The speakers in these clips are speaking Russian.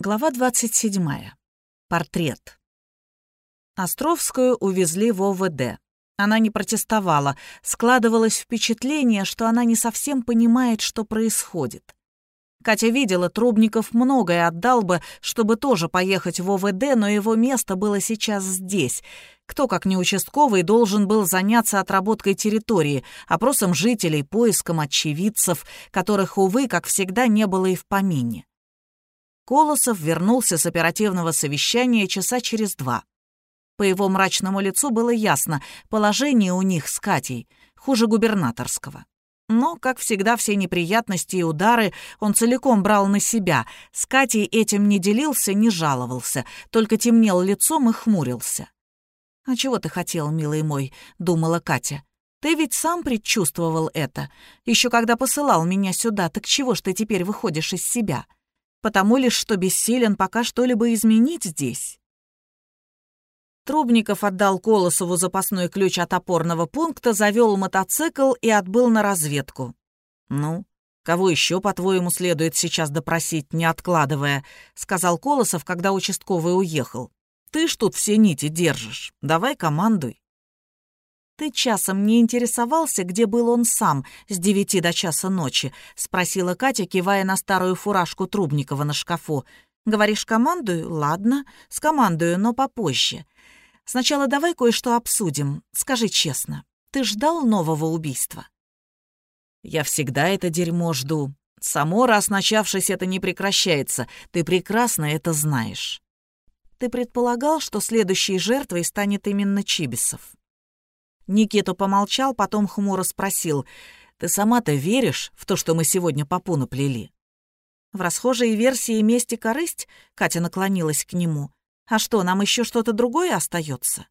Глава 27. Портрет. Островскую увезли в ОВД. Она не протестовала. Складывалось впечатление, что она не совсем понимает, что происходит. Катя видела, Трубников многое отдал бы, чтобы тоже поехать в ОВД, но его место было сейчас здесь. Кто, как не участковый, должен был заняться отработкой территории, опросом жителей, поиском очевидцев, которых, увы, как всегда, не было и в помине. Колосов вернулся с оперативного совещания часа через два. По его мрачному лицу было ясно, положение у них с Катей хуже губернаторского. Но, как всегда, все неприятности и удары он целиком брал на себя. С Катей этим не делился, не жаловался, только темнел лицом и хмурился. «А чего ты хотел, милый мой?» — думала Катя. «Ты ведь сам предчувствовал это. Еще когда посылал меня сюда, так чего ж ты теперь выходишь из себя? Потому лишь, что бессилен пока что-либо изменить здесь». Трубников отдал Колосову запасной ключ от опорного пункта, завел мотоцикл и отбыл на разведку. «Ну, кого еще, по-твоему, следует сейчас допросить, не откладывая?» — сказал Колосов, когда участковый уехал. «Ты ж тут все нити держишь. Давай командуй». «Ты часом не интересовался, где был он сам с девяти до часа ночи?» — спросила Катя, кивая на старую фуражку Трубникова на шкафу. «Говоришь, командую? Ладно, скомандую, но попозже. Сначала давай кое-что обсудим. Скажи честно, ты ждал нового убийства?» «Я всегда это дерьмо жду. Само раз начавшись, это не прекращается. Ты прекрасно это знаешь». «Ты предполагал, что следующей жертвой станет именно Чибисов?» Никита помолчал, потом хмуро спросил, «Ты сама-то веришь в то, что мы сегодня попу наплели?» В расхожей версии «Месть корысть» Катя наклонилась к нему. А что, нам еще что-то другое остается?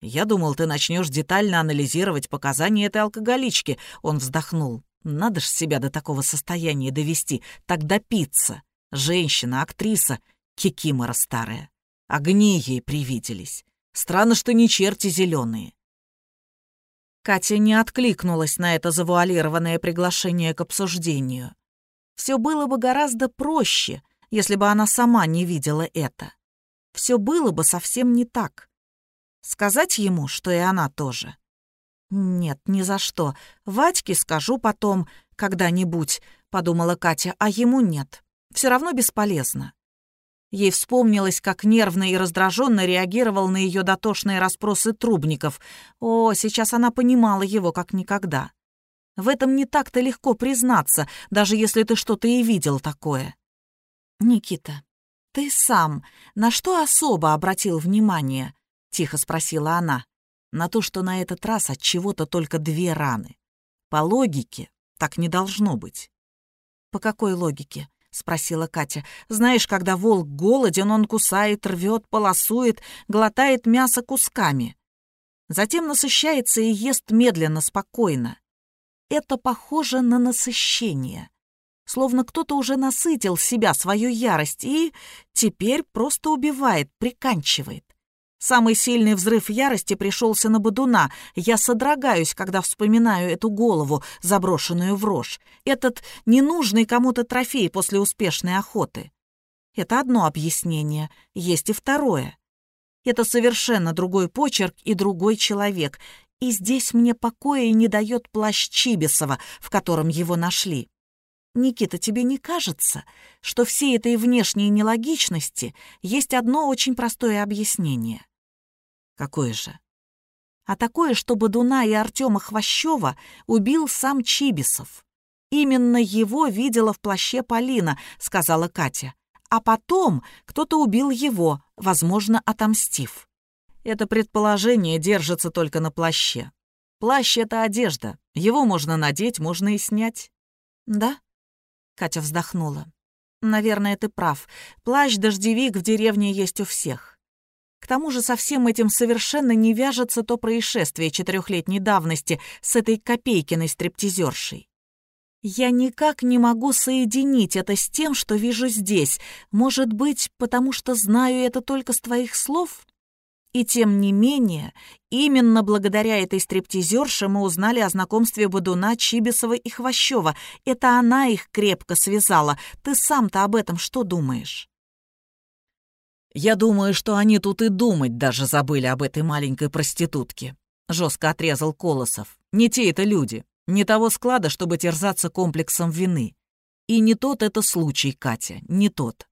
Я думал, ты начнешь детально анализировать показания этой алкоголички. Он вздохнул. Надо ж себя до такого состояния довести, так допиться. Женщина, актриса, кикимора старая. Огни ей привиделись. Странно, что не черти зеленые. Катя не откликнулась на это завуалированное приглашение к обсуждению. Все было бы гораздо проще, если бы она сама не видела это все было бы совсем не так. Сказать ему, что и она тоже? Нет, ни за что. Вадьке скажу потом, когда-нибудь, подумала Катя, а ему нет. Все равно бесполезно. Ей вспомнилось, как нервно и раздраженно реагировал на ее дотошные расспросы трубников. О, сейчас она понимала его как никогда. В этом не так-то легко признаться, даже если ты что-то и видел такое. «Никита, «Ты сам на что особо обратил внимание?» — тихо спросила она. «На то, что на этот раз от чего-то только две раны. По логике так не должно быть». «По какой логике?» — спросила Катя. «Знаешь, когда волк голоден, он кусает, рвет, полосует, глотает мясо кусками. Затем насыщается и ест медленно, спокойно. Это похоже на насыщение словно кто-то уже насытил себя, свою ярость, и теперь просто убивает, приканчивает. Самый сильный взрыв ярости пришелся на Бодуна. Я содрогаюсь, когда вспоминаю эту голову, заброшенную в рожь. Этот ненужный кому-то трофей после успешной охоты. Это одно объяснение, есть и второе. Это совершенно другой почерк и другой человек. И здесь мне покоя не дает плащ Чибисова, в котором его нашли. Никита, тебе не кажется, что всей этой внешней нелогичности есть одно очень простое объяснение? Какое же? А такое, что Бадуна и Артема Хвощева убил сам Чибисов. Именно его видела в плаще Полина, сказала Катя. А потом кто-то убил его, возможно, отомстив. Это предположение держится только на плаще. Плащ — это одежда. Его можно надеть, можно и снять. Да? Катя вздохнула. «Наверное, ты прав. Плащ-дождевик в деревне есть у всех. К тому же со всем этим совершенно не вяжется то происшествие четырехлетней давности с этой Копейкиной стриптизершей. Я никак не могу соединить это с тем, что вижу здесь. Может быть, потому что знаю это только с твоих слов? И тем не менее, именно благодаря этой стриптизерше мы узнали о знакомстве Бодуна, Чибисова и Хвощева. Это она их крепко связала. Ты сам-то об этом что думаешь? Я думаю, что они тут и думать даже забыли об этой маленькой проститутке. Жестко отрезал Колосов. Не те это люди. Не того склада, чтобы терзаться комплексом вины. И не тот это случай, Катя, не тот.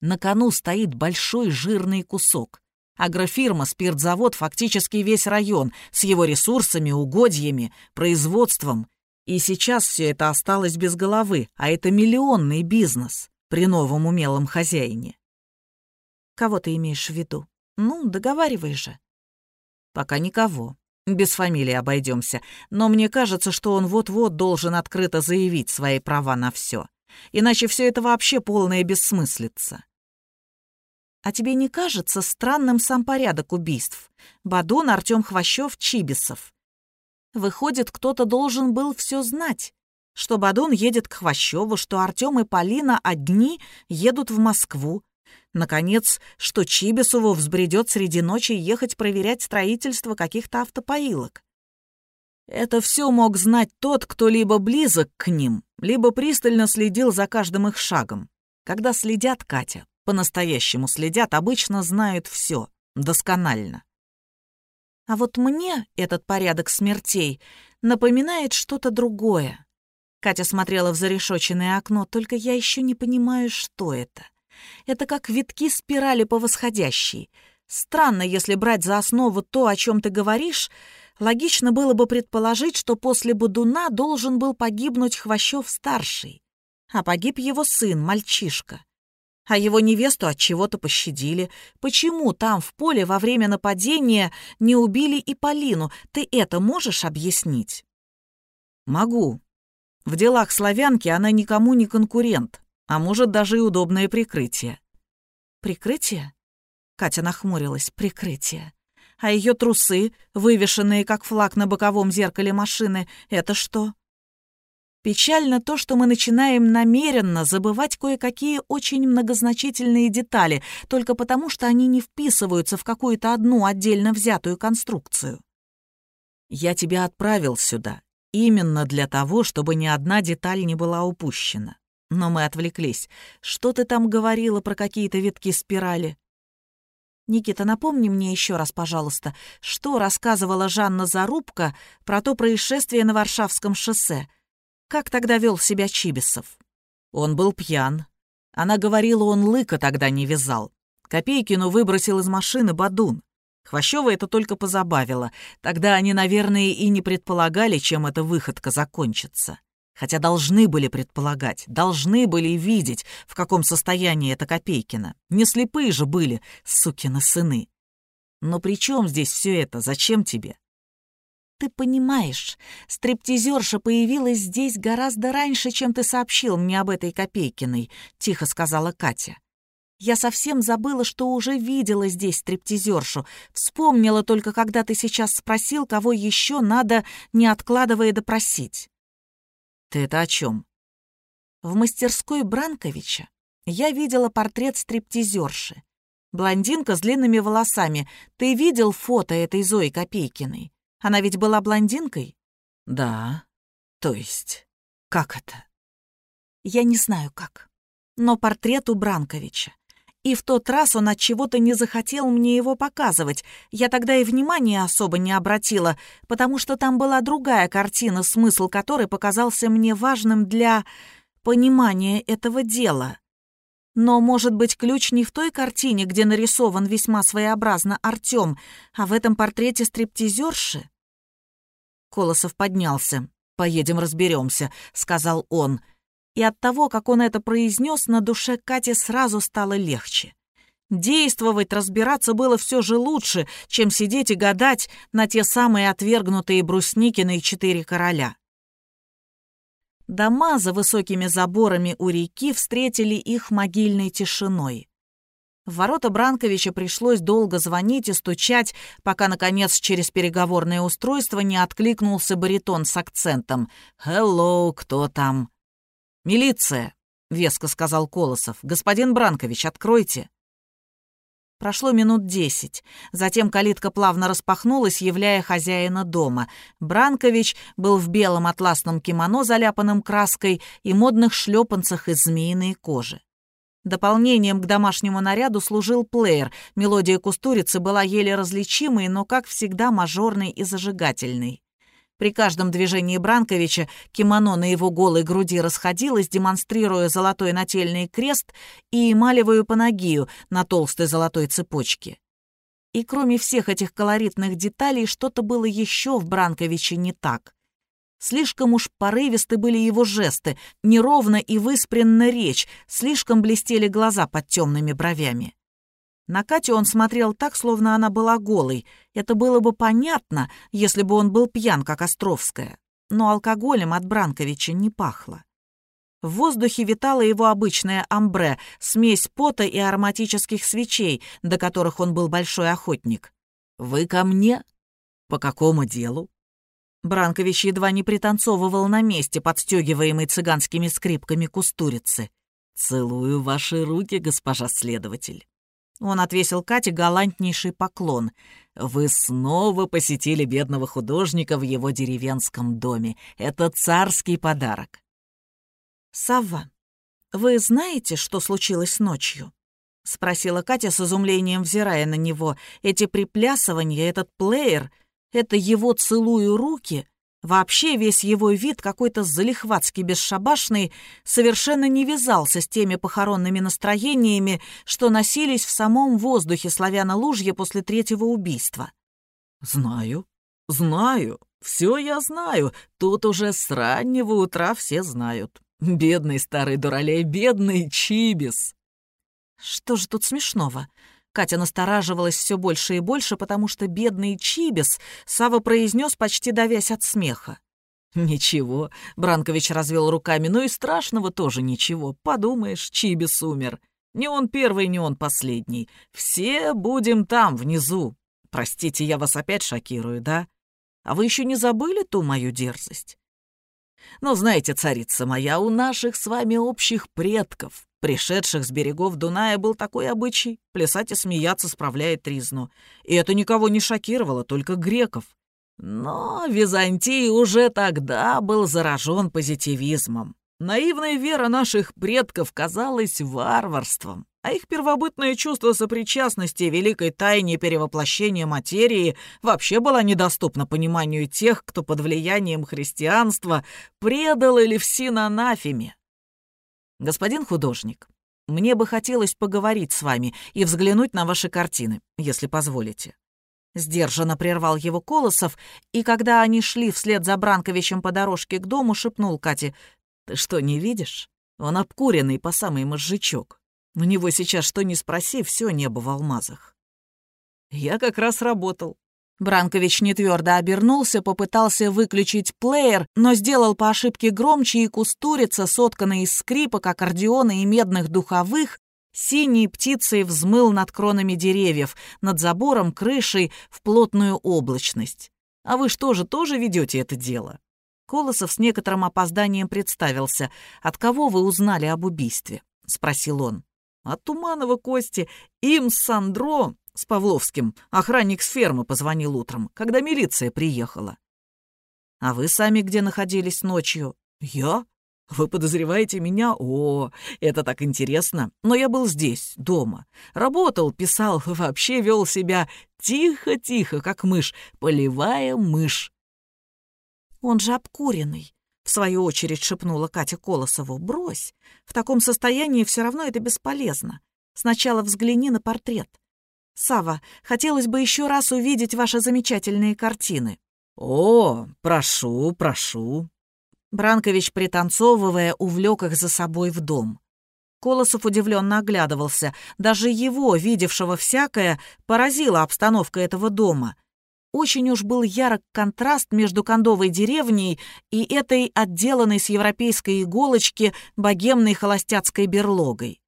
На кону стоит большой жирный кусок. Агрофирма, спиртзавод, фактически весь район, с его ресурсами, угодьями, производством. И сейчас все это осталось без головы, а это миллионный бизнес при новом умелом хозяине. Кого ты имеешь в виду? Ну, договаривай же. Пока никого. Без фамилии обойдемся. Но мне кажется, что он вот-вот должен открыто заявить свои права на все. Иначе все это вообще полная бессмыслица. А тебе не кажется странным сам порядок убийств? Бадун, Артем Хвощев, Чибисов. Выходит, кто-то должен был все знать. Что Бадун едет к Хвощеву, что Артем и Полина одни едут в Москву, Наконец, что Чибисову взбредет среди ночи ехать проверять строительство каких-то автопоилок. Это все мог знать тот, кто либо близок к ним, либо пристально следил за каждым их шагом. Когда следят, Катя, по-настоящему следят, обычно знают все, досконально. А вот мне этот порядок смертей напоминает что-то другое. Катя смотрела в зарешоченное окно, только я еще не понимаю, что это. Это как витки спирали по восходящей. Странно, если брать за основу то, о чем ты говоришь, логично было бы предположить, что после Будуна должен был погибнуть Хвощев-старший. А погиб его сын, мальчишка. А его невесту от чего-то пощадили. Почему там, в поле, во время нападения не убили и Полину? Ты это можешь объяснить? Могу. В делах славянки она никому не конкурент а может, даже и удобное прикрытие. «Прикрытие?» Катя нахмурилась. «Прикрытие. А ее трусы, вывешенные как флаг на боковом зеркале машины, это что?» Печально то, что мы начинаем намеренно забывать кое-какие очень многозначительные детали, только потому что они не вписываются в какую-то одну отдельно взятую конструкцию. «Я тебя отправил сюда именно для того, чтобы ни одна деталь не была упущена. Но мы отвлеклись. Что ты там говорила про какие-то витки спирали? Никита, напомни мне еще раз, пожалуйста, что рассказывала Жанна Зарубка про то происшествие на Варшавском шоссе. Как тогда вел себя Чибисов? Он был пьян. Она говорила, он лыка тогда не вязал. Копейкину выбросил из машины Бадун. Хвощева это только позабавило. Тогда они, наверное, и не предполагали, чем эта выходка закончится хотя должны были предполагать, должны были видеть, в каком состоянии это Копейкина. Не слепые же были, сукины сыны. Но при чем здесь все это? Зачем тебе? Ты понимаешь, стриптизерша появилась здесь гораздо раньше, чем ты сообщил мне об этой Копейкиной, тихо сказала Катя. Я совсем забыла, что уже видела здесь стриптизершу. Вспомнила только, когда ты сейчас спросил, кого еще надо, не откладывая допросить. «Ты это о чем? В мастерской Бранковича я видела портрет стриптизерши. Блондинка с длинными волосами. Ты видел фото этой Зои Копейкиной? Она ведь была блондинкой? Да. То есть, как это? Я не знаю как. Но портрет у Бранковича. И в тот раз он от чего-то не захотел мне его показывать. Я тогда и внимания особо не обратила, потому что там была другая картина, смысл которой показался мне важным для понимания этого дела. Но, может быть, ключ не в той картине, где нарисован весьма своеобразно Артём, а в этом портрете стриптизерши? Колосов поднялся. «Поедем разберемся», — сказал он и от того, как он это произнес, на душе Кати сразу стало легче. Действовать, разбираться было все же лучше, чем сидеть и гадать на те самые отвергнутые Брусникины и четыре короля. Дома за высокими заборами у реки встретили их могильной тишиной. В ворота Бранковича пришлось долго звонить и стучать, пока, наконец, через переговорное устройство не откликнулся баритон с акцентом «Hello, кто там?» «Милиция!» — веско сказал Колосов. «Господин Бранкович, откройте!» Прошло минут десять. Затем калитка плавно распахнулась, являя хозяина дома. Бранкович был в белом атласном кимоно, заляпанном краской, и модных шлепанцах из змеиной кожи. Дополнением к домашнему наряду служил плеер. Мелодия кустурицы была еле различимой, но, как всегда, мажорной и зажигательной. При каждом движении Бранковича кимоно на его голой груди расходилось, демонстрируя золотой нательный крест и эмалевую панагию на толстой золотой цепочке. И кроме всех этих колоритных деталей, что-то было еще в Бранковиче не так. Слишком уж порывисты были его жесты, неровно и выспренна речь, слишком блестели глаза под темными бровями. На Катю он смотрел так, словно она была голой. Это было бы понятно, если бы он был пьян, как Островская. Но алкоголем от Бранковича не пахло. В воздухе витала его обычная амбре, смесь пота и ароматических свечей, до которых он был большой охотник. «Вы ко мне? По какому делу?» Бранкович едва не пританцовывал на месте, подстегиваемый цыганскими скрипками кустурицы. «Целую ваши руки, госпожа следователь». Он отвесил Кате галантнейший поклон. «Вы снова посетили бедного художника в его деревенском доме. Это царский подарок». «Савва, вы знаете, что случилось ночью?» — спросила Катя с изумлением, взирая на него. «Эти приплясывания, этот плеер, это его целую руки, Вообще весь его вид, какой-то залихватски бесшабашный, совершенно не вязался с теми похоронными настроениями, что носились в самом воздухе славяно-лужья после третьего убийства. «Знаю, знаю, все я знаю. Тут уже с раннего утра все знают. Бедный старый дуралей, бедный Чибис!» «Что же тут смешного?» Катя настораживалась все больше и больше, потому что бедный Чибис Сава произнес, почти давясь от смеха. «Ничего», — Бранкович развел руками, «ну и страшного тоже ничего. Подумаешь, Чибис умер. Не он первый, не он последний. Все будем там, внизу. Простите, я вас опять шокирую, да? А вы еще не забыли ту мою дерзость? Но знаете, царица моя, у наших с вами общих предков Пришедших с берегов Дуная был такой обычай — плясать и смеяться справляет тризну. И это никого не шокировало, только греков. Но Византий уже тогда был заражен позитивизмом. Наивная вера наших предков казалась варварством, а их первобытное чувство сопричастности великой тайне перевоплощения материи вообще было недоступно пониманию тех, кто под влиянием христианства предал или в синанафеме. «Господин художник, мне бы хотелось поговорить с вами и взглянуть на ваши картины, если позволите». Сдержанно прервал его Колосов, и когда они шли вслед за Бранковичем по дорожке к дому, шепнул Кате, «Ты что, не видишь? Он обкуренный по самый мозжечок. У него сейчас что ни спроси, все небо в алмазах». «Я как раз работал. Бранкович нетвердо обернулся, попытался выключить плеер, но сделал по ошибке громче, и кустурица, сотканная из скрипок, аккордеона и медных духовых, синей птицей взмыл над кронами деревьев, над забором, крышей, в плотную облачность. «А вы что же, тоже ведете это дело?» Колосов с некоторым опозданием представился. «От кого вы узнали об убийстве?» — спросил он. «От Туманова Кости. Им с Сандро с Павловским. Охранник с фермы позвонил утром, когда милиция приехала. А вы сами где находились ночью? Я? Вы подозреваете меня? О, это так интересно. Но я был здесь, дома. Работал, писал, вообще вел себя тихо-тихо, как мышь, полевая мышь. Он же обкуренный. В свою очередь шепнула Катя Колосову. «Брось. В таком состоянии все равно это бесполезно. Сначала взгляни на портрет. Сава, хотелось бы еще раз увидеть ваши замечательные картины». «О, прошу, прошу». Бранкович, пританцовывая, увлек их за собой в дом. Колосов удивленно оглядывался. Даже его, видевшего всякое, поразила обстановка этого дома. Очень уж был ярок контраст между кондовой деревней и этой отделанной с европейской иголочки богемной холостяцкой берлогой.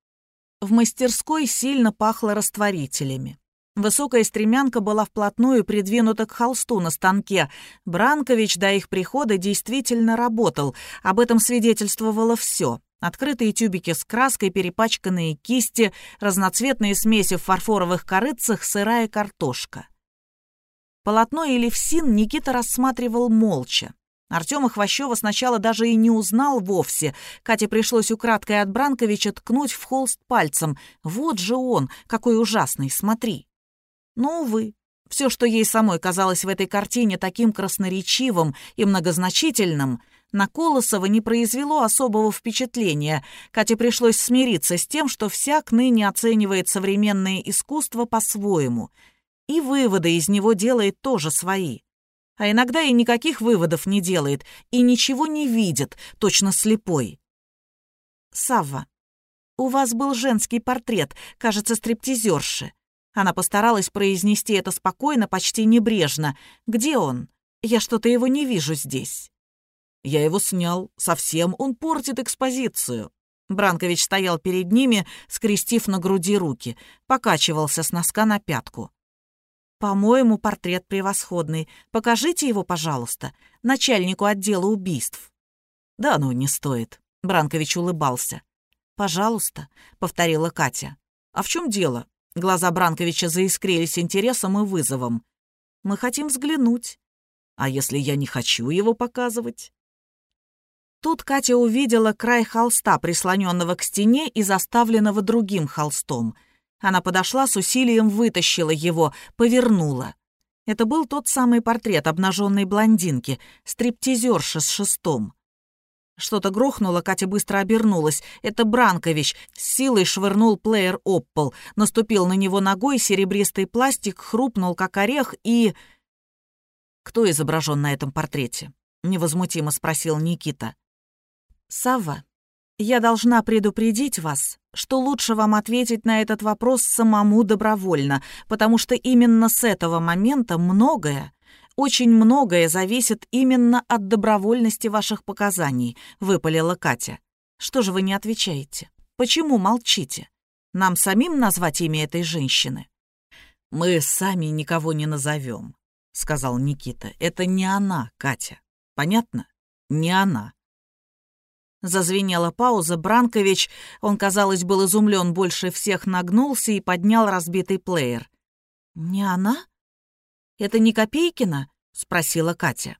В мастерской сильно пахло растворителями. Высокая стремянка была вплотную придвинута к холсту на станке. Бранкович до их прихода действительно работал. Об этом свидетельствовало все. Открытые тюбики с краской, перепачканные кисти, разноцветные смеси в фарфоровых корыцах, сырая картошка. Полотно и левсин Никита рассматривал молча. Артема Хвощева сначала даже и не узнал вовсе. Кате пришлось украдкой от Бранковича ткнуть в холст пальцем. «Вот же он, какой ужасный, смотри!» Но, увы, все, что ей самой казалось в этой картине таким красноречивым и многозначительным, на Колосова не произвело особого впечатления. Кате пришлось смириться с тем, что всяк ныне оценивает современное искусство по-своему. И выводы из него делает тоже свои. А иногда и никаких выводов не делает, и ничего не видит, точно слепой. «Савва, у вас был женский портрет, кажется, стриптизерши. Она постаралась произнести это спокойно, почти небрежно. «Где он? Я что-то его не вижу здесь». «Я его снял. Совсем он портит экспозицию». Бранкович стоял перед ними, скрестив на груди руки, покачивался с носка на пятку. «По-моему, портрет превосходный. Покажите его, пожалуйста, начальнику отдела убийств». «Да ну, не стоит», — Бранкович улыбался. «Пожалуйста», — повторила Катя. «А в чем дело? Глаза Бранковича заискрились интересом и вызовом. «Мы хотим взглянуть. А если я не хочу его показывать?» Тут Катя увидела край холста, прислоненного к стене и заставленного другим холстом. Она подошла с усилием, вытащила его, повернула. Это был тот самый портрет обнаженной блондинки, стриптизерши с шестом. Что-то грохнуло, Катя быстро обернулась. Это Бранкович с силой швырнул плеер об пол, наступил на него ногой, серебристый пластик хрупнул, как орех, и... «Кто изображен на этом портрете?» — невозмутимо спросил Никита. «Савва, я должна предупредить вас, что лучше вам ответить на этот вопрос самому добровольно, потому что именно с этого момента многое очень многое зависит именно от добровольности ваших показаний», — выпалила Катя. «Что же вы не отвечаете? Почему молчите? Нам самим назвать имя этой женщины?» «Мы сами никого не назовем», — сказал Никита. «Это не она, Катя. Понятно? Не она». Зазвенела пауза, Бранкович, он, казалось, был изумлен больше всех, нагнулся и поднял разбитый плеер. «Не она?» «Это не Копейкина?» — спросила Катя.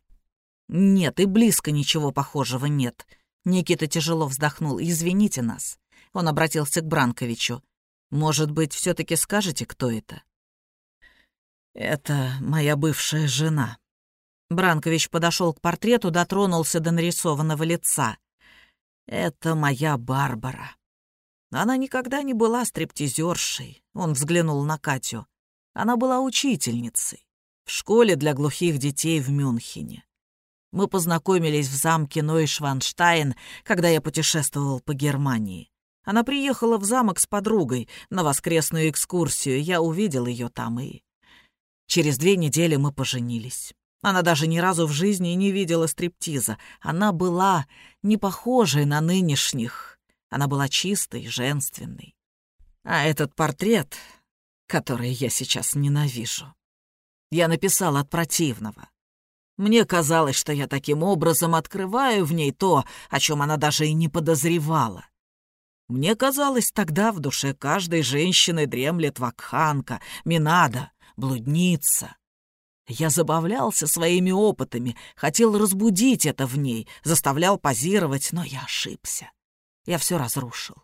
«Нет, и близко ничего похожего нет». Никита тяжело вздохнул. «Извините нас». Он обратился к Бранковичу. «Может быть, все таки скажете, кто это?» «Это моя бывшая жена». Бранкович подошел к портрету, дотронулся до нарисованного лица. «Это моя Барбара». Она никогда не была стриптизершей. Он взглянул на Катю. Она была учительницей в школе для глухих детей в Мюнхене. Мы познакомились в замке Нойшванштайн, когда я путешествовал по Германии. Она приехала в замок с подругой на воскресную экскурсию, я увидел ее там и... Через две недели мы поженились. Она даже ни разу в жизни не видела стриптиза. Она была не похожей на нынешних. Она была чистой, женственной. А этот портрет, который я сейчас ненавижу, я написал от противного. Мне казалось, что я таким образом открываю в ней то, о чем она даже и не подозревала. Мне казалось, тогда в душе каждой женщины дремлет вакханка, минада, блудница. Я забавлялся своими опытами, хотел разбудить это в ней, заставлял позировать, но я ошибся. Я все разрушил.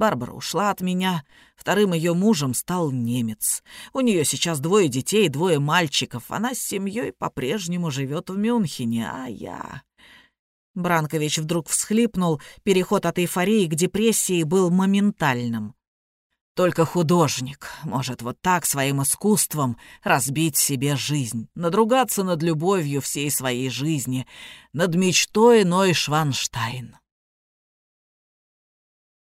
Барбара ушла от меня. Вторым ее мужем стал немец. У нее сейчас двое детей, двое мальчиков. Она с семьей по-прежнему живет в Мюнхене, а я... Бранкович вдруг всхлипнул. Переход от эйфории к депрессии был моментальным. Только художник может вот так своим искусством разбить себе жизнь, надругаться над любовью всей своей жизни, над мечтой Ной Шванштайн.